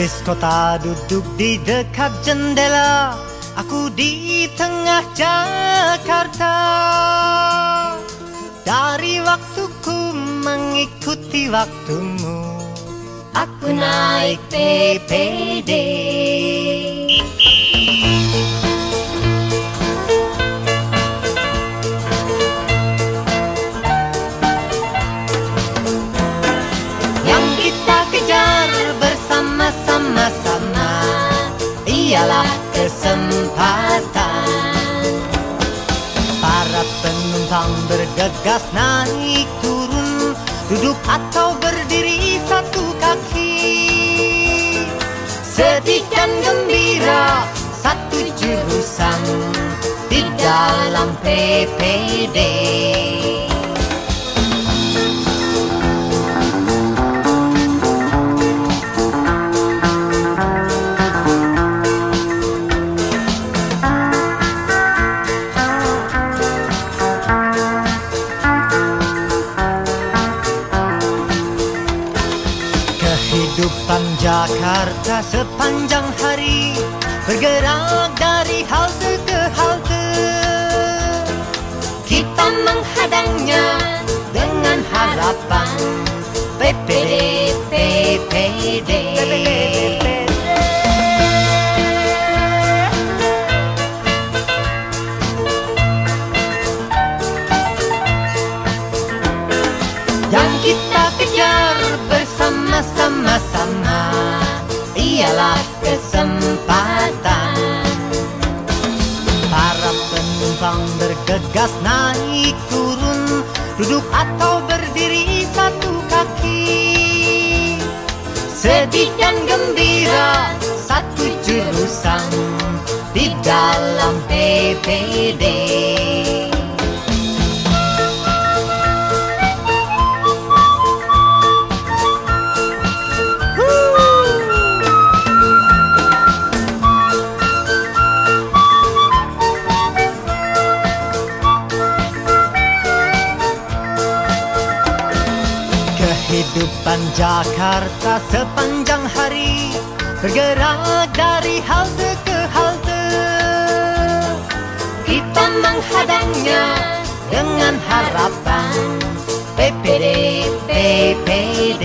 Bis kota duduk di dekat jendela Aku di tengah Jakarta. Dari waktuku mengikuti waktumu Aku naik PPD Ialah kesempatan. Para penumpang bergegas naik turun Duduk atau berdiri satu kaki. Sedih dan gembira satu jurusan Di dalam PPD Kehidupan Jakarta sepanjang hari Bergerak dari halte ke halte. Kita menghadangnya dengan harapan PPD, PPD penumpang bergegas naik turun Duduk atau berdiri satu kaki. Sedih dan gembira satu jurusan Di dalam PPD Kehidupan Jakarta sepanjang hari Bergerak dari halte ke halte. Kita menghadangnya dengan harapan PPD, PPD